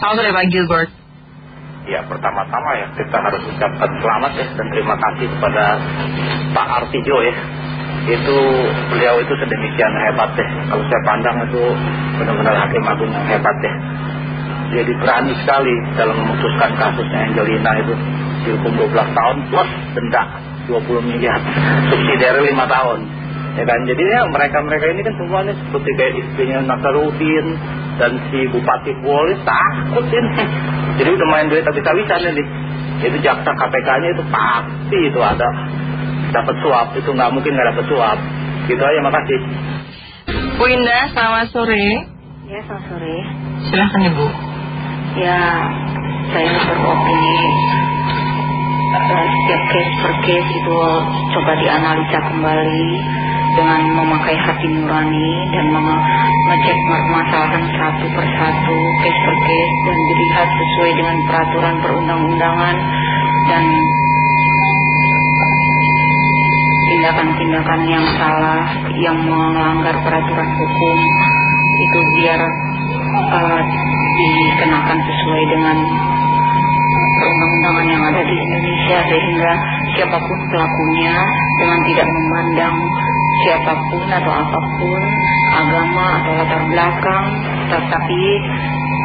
Selamat sore Pak Gilbert. Ya pertama-tama ya kita harus ucapkan selamat ya dan terima kasih kepada Pak Artijo ya. Itu beliau itu sedemikian hebat ya. Kalau saya pandang itu benar-benar hakim agung yang hebat ya. Jadi berani sekali dalam memutuskan kasusnya Angelina itu dihukum 12 tahun plus denda 20 miliar subsidiary 5 tahun ya kan jadi ya mereka-mereka ini kan semuanya seperti kayak istrinya Nasarudin dan si Bupati Kuala takut ini. Jadi udah main duit habis-habisan ini. Itu jaksa KPK-nya itu pasti itu ada. Dapat suap itu nggak mungkin nggak dapat suap. Gitu aja makasih. Bu Indah selamat sore. Ya selamat sore. Silahkan Ibu. Ya saya beropini setiap case per case itu coba dianalisa kembali dengan memakai hati nurani dan mengecek permasalahan satu persatu case per case dan dilihat sesuai dengan peraturan perundang-undangan dan tindakan-tindakan yang salah yang melanggar peraturan hukum itu biar uh, dikenakan sesuai dengan Indonesia sehingga siapa pun pelakunya dengan tidak memandang siapa pun atau apa pun agama atau latar belakang tetapi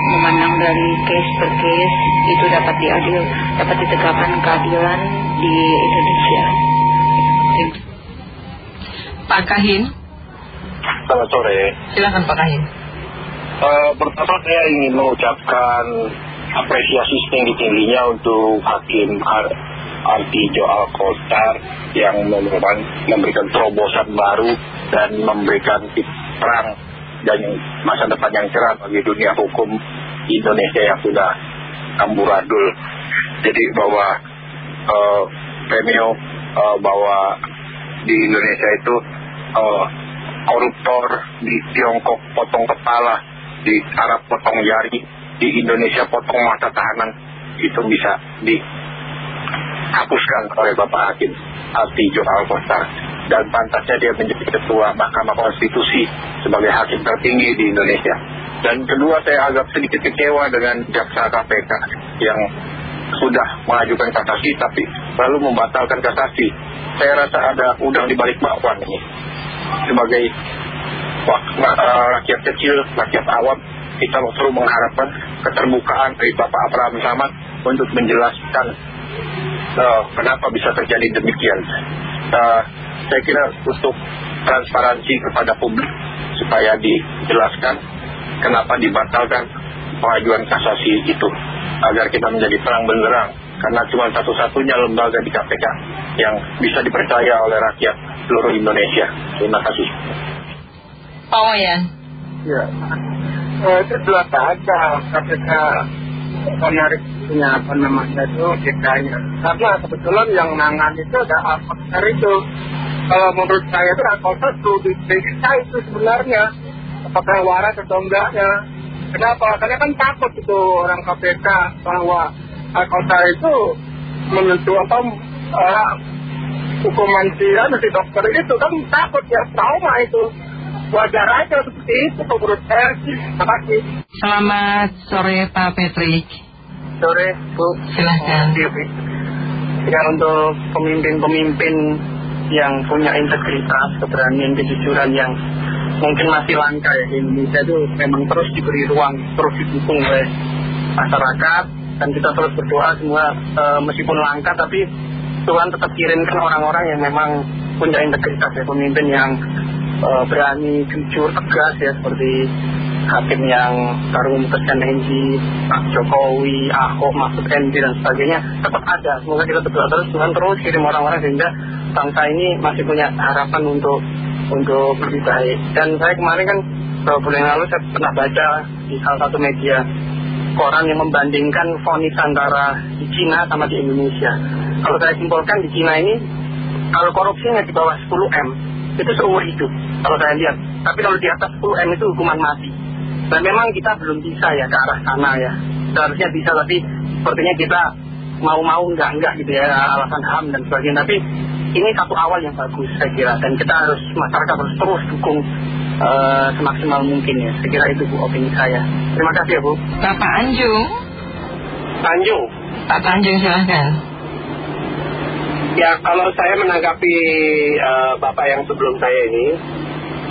memandang dari case per case itu dapat diadil dapat ditegakkan keadilan di Indonesia. Pak Kahin. Selamat sore. Silakan Pak Kahin. Uh, pertama saya ingin mengucapkan apresiasi tinggi-tingginya untuk Hakim Artijo Alkostar yang memberikan terobosan baru dan memberikan perang dan masa depan yang cerah bagi dunia hukum Indonesia yang sudah amburadul. Jadi bahwa uh, Premio uh, bahwa di Indonesia itu uh, koruptor di Tiongkok potong kepala, di Arab potong jari, di Indonesia potong masa tahanan itu bisa dihapuskan oleh Bapak Hakim Artijo Al-Kostar. Dan pantasnya dia menjadi ketua Mahkamah Konstitusi sebagai hakim tertinggi di Indonesia. Dan kedua saya agak sedikit kecewa dengan jaksa KPK yang sudah mengajukan kasasi tapi lalu membatalkan kasasi. Saya rasa ada udang di balik bakwan ini. Sebagai uh, rakyat kecil, rakyat awam kita perlu mengharapkan keterbukaan dari Bapak Abraham Samad untuk menjelaskan uh, kenapa bisa terjadi demikian. Uh, saya kira untuk transparansi kepada publik supaya dijelaskan kenapa dibatalkan pengajuan kasasi itu agar kita menjadi terang benderang karena cuma satu-satunya lembaga di KPK yang bisa dipercaya oleh rakyat seluruh Indonesia. Terima kasih. Pak Wayan. Ya, eh, itu jelas saja KPK menarik punya apa namanya itu DK-nya. Karena kebetulan yang nangan itu ada Alkotar itu. Kalau menurut saya itu Alkotar itu di desa itu sebenarnya. Apakah waras atau enggaknya. Kenapa? Karena kan takut itu orang KPK bahwa Alkotar itu menentu apa uh, hukuman si, si dokter itu kan takut ya trauma itu wajar aja seperti itu menurut saya terima kasih. Selamat sore Pak Patrick. Sore Bu. Silahkan ya untuk pemimpin-pemimpin yang punya integritas keberanian kejujuran yang mungkin masih langka ya di Indonesia itu memang terus diberi ruang terus didukung oleh masyarakat. Dan kita terus berdoa semua uh, meskipun langka tapi Tuhan tetap kirimkan orang-orang yang memang punya integritas ya pemimpin yang uh, berani jujur tegas ya seperti hakim yang baru memutuskan Enji, Pak Jokowi, Ahok, Mahfud MD dan sebagainya tetap ada. Semoga kita berdoa terus Tuhan terus kirim orang-orang sehingga bangsa ini masih punya harapan untuk untuk lebih baik. Dan saya kemarin kan beberapa bulan yang lalu saya pernah baca di salah satu media koran yang membandingkan vonis antara di Cina sama di Indonesia. Kalau saya simpulkan di Cina ini, kalau korupsinya di bawah 10 M, itu seumur hidup. Kalau saya lihat. Tapi kalau di atas 10 M itu hukuman mati. Dan memang kita belum bisa ya ke arah sana ya. Seharusnya bisa, tapi sepertinya kita mau-mau enggak-enggak gitu ya, alasan HAM dan sebagainya. Tapi ini satu awal yang bagus saya kira. Dan kita harus, masyarakat harus terus dukung eh, semaksimal mungkin ya. Sekira itu Bu opini saya. Terima kasih ya Bu. Bapak Anjung. Tanjung, Pak Tanjung silahkan. Ya kalau saya menanggapi eh, Bapak yang sebelum saya ini,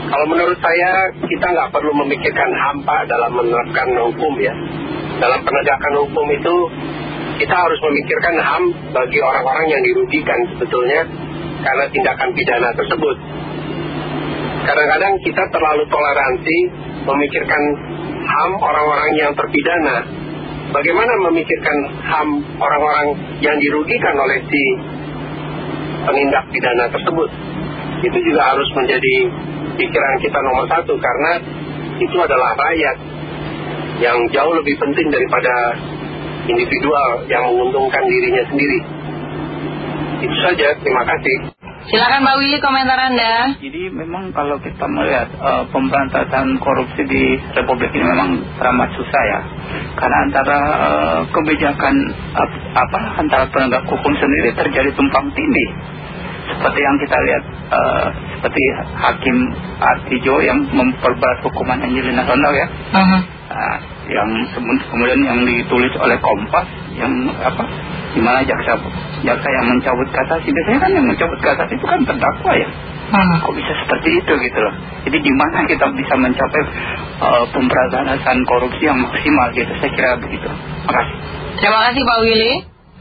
kalau menurut saya kita nggak perlu memikirkan hampa dalam menerapkan hukum ya. Dalam penegakan hukum itu kita harus memikirkan HAM bagi orang-orang yang dirugikan sebetulnya karena tindakan pidana tersebut. Kadang-kadang kita terlalu toleransi memikirkan HAM orang-orang yang terpidana. Bagaimana memikirkan HAM orang-orang yang dirugikan oleh si penindak pidana tersebut? Itu juga harus menjadi pikiran kita nomor satu karena itu adalah rakyat yang jauh lebih penting daripada individual yang menguntungkan dirinya sendiri. Itu saja, terima kasih. Silakan Mbak Willy komentar Anda. Jadi memang kalau kita melihat eh, pemberantasan korupsi di Republik ini memang teramat susah ya. Karena antara eh, kebijakan ap- apa antara penegak hukum sendiri terjadi tumpang tindih. Seperti yang kita lihat eh, seperti Hakim Artijo yang memperberat hukuman Angelina Sondal ya. Mhm. Nah, yang kemudian yang ditulis oleh Kompas yang apa di mana jaksa jaksa yang mencabut kasasi biasanya kan yang mencabut kasasi itu kan terdakwa ya Mhm. kok bisa seperti itu gitu loh jadi di mana kita bisa mencapai eh, pemberantasan korupsi yang maksimal gitu saya kira begitu makasih Terima kasih Pak Willy.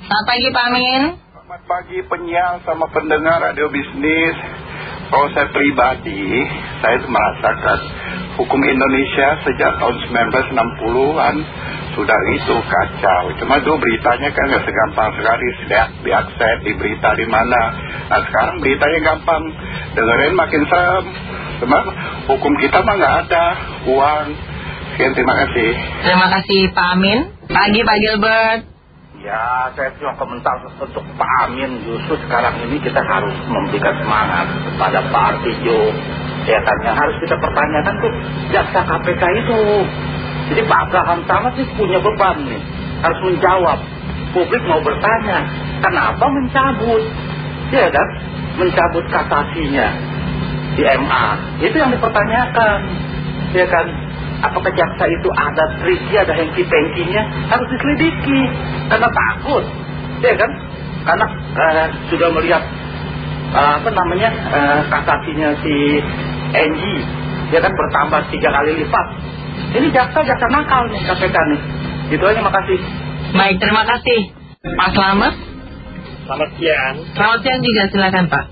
Selamat pagi Pak Amin. Selamat pagi penyiar sama pendengar radio bisnis. Kalau saya pribadi, saya merasakan hukum Indonesia sejak tahun 1960-an sudah itu kacau. Cuma dulu beritanya kan nggak segampang sekali lihat diakses di berita di mana. Nah sekarang beritanya gampang, dengerin makin serem. Cuma hukum kita mah nggak ada uang. Sekian terima kasih. Terima kasih Pak Amin. Pagi Pak Gilbert. Ya, saya cuma komentar untuk Pak Amin. Justru sekarang ini kita harus memberikan semangat kepada Pak Artijo. Ya kan, yang harus kita pertanyakan tuh jaksa KPK itu. Jadi Pak Abraham Samad sih punya beban nih. Harus menjawab. Publik mau bertanya, kenapa mencabut? Ya kan, mencabut kasasinya di MA. Itu yang dipertanyakan. Ya kan, apakah jaksa itu ada triknya, ada hengki-pengkinya, harus diselidiki. Karena takut, ya kan? Karena eh, sudah melihat eh, apa namanya eh, kasasinya si Enji, ya kan bertambah tiga kali lipat. Ini jaksa jaksa nakal nih KPK nih. Gitu aja, makasih. Baik, terima kasih. Pak Slamet. Selamat siang. Selamat siang juga silakan Pak.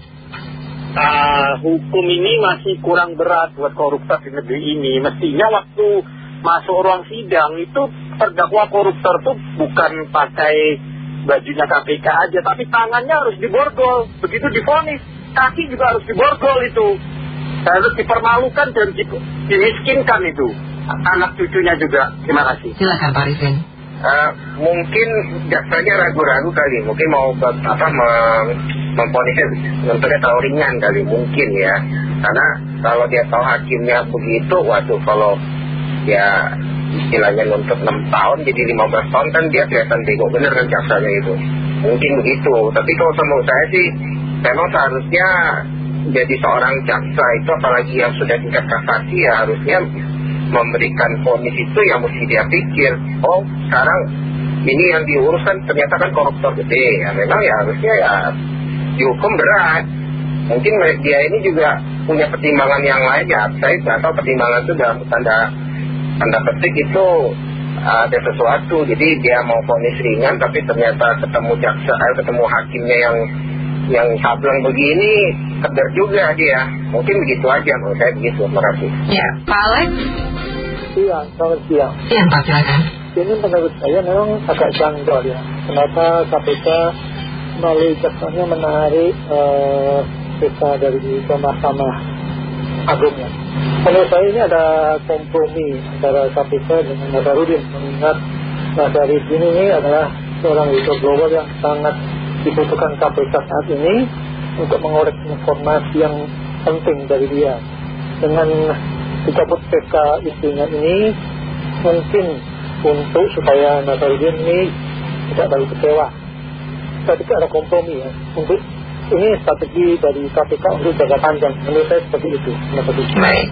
Ah, hukum ini masih kurang berat buat koruptor di negeri ini. Mestinya waktu masuk ruang sidang itu terdakwa koruptor tuh bukan pakai bajunya KPK aja, tapi tangannya harus diborgol. Begitu difonis, kaki juga harus diborgol itu. Harus dipermalukan dan di- dimiskinkan itu. Anak cucunya juga. Terima kasih. Silakan Pak Rifin. Eh, mungkin jaksanya ragu-ragu kali, mungkin mau apa mem- memponisnya bentuknya tahu ringan kali, mungkin ya. Karena kalau dia tahu hakimnya begitu, waduh kalau ya istilahnya nuntut 6 tahun jadi 15 tahun kan dia kelihatan bego bener kan jaksanya itu. Mungkin begitu. Tapi kalau sama saya sih memang seharusnya jadi seorang jaksa itu apalagi yang sudah tingkat kasasi ya harusnya memberikan vonis itu yang mesti dia pikir. Oh sekarang ini yang diuruskan ternyata kan koruptor gede. Ya memang ya harusnya ya dihukum berat. Mungkin dia ini juga punya pertimbangan yang lain ya saya nggak tahu pertimbangan itu dalam tanda tanda petik itu ada sesuatu. Jadi dia mau vonis ringan tapi ternyata ketemu jaksa eh, ketemu hakimnya yang yang sableng begini keder juga dia. Mungkin begitu aja menurut saya begitu terima kasih. Ya, Pak Alex. iya selamat siang. Iya Pak silakan. ini menurut saya memang agak janggal ya. Kenapa KPK melalui jaksanya menarik eh, kita dari Mahkamah Agung ya menurut saya ini ada kompromi antara KPK dengan Nadarudin mengingat Nadarudin ini adalah seorang whistleblower yang sangat dibutuhkan KPK saat ini untuk mengorek informasi yang penting dari dia dengan dicabut PK istrinya ini mungkin untuk supaya Nasaruddin ini tidak terlalu kecewa. Pikir ada kompromi ya. Untuk ini strategi dari KPK untuk jangka panjang. Menurut saya seperti itu. Baik.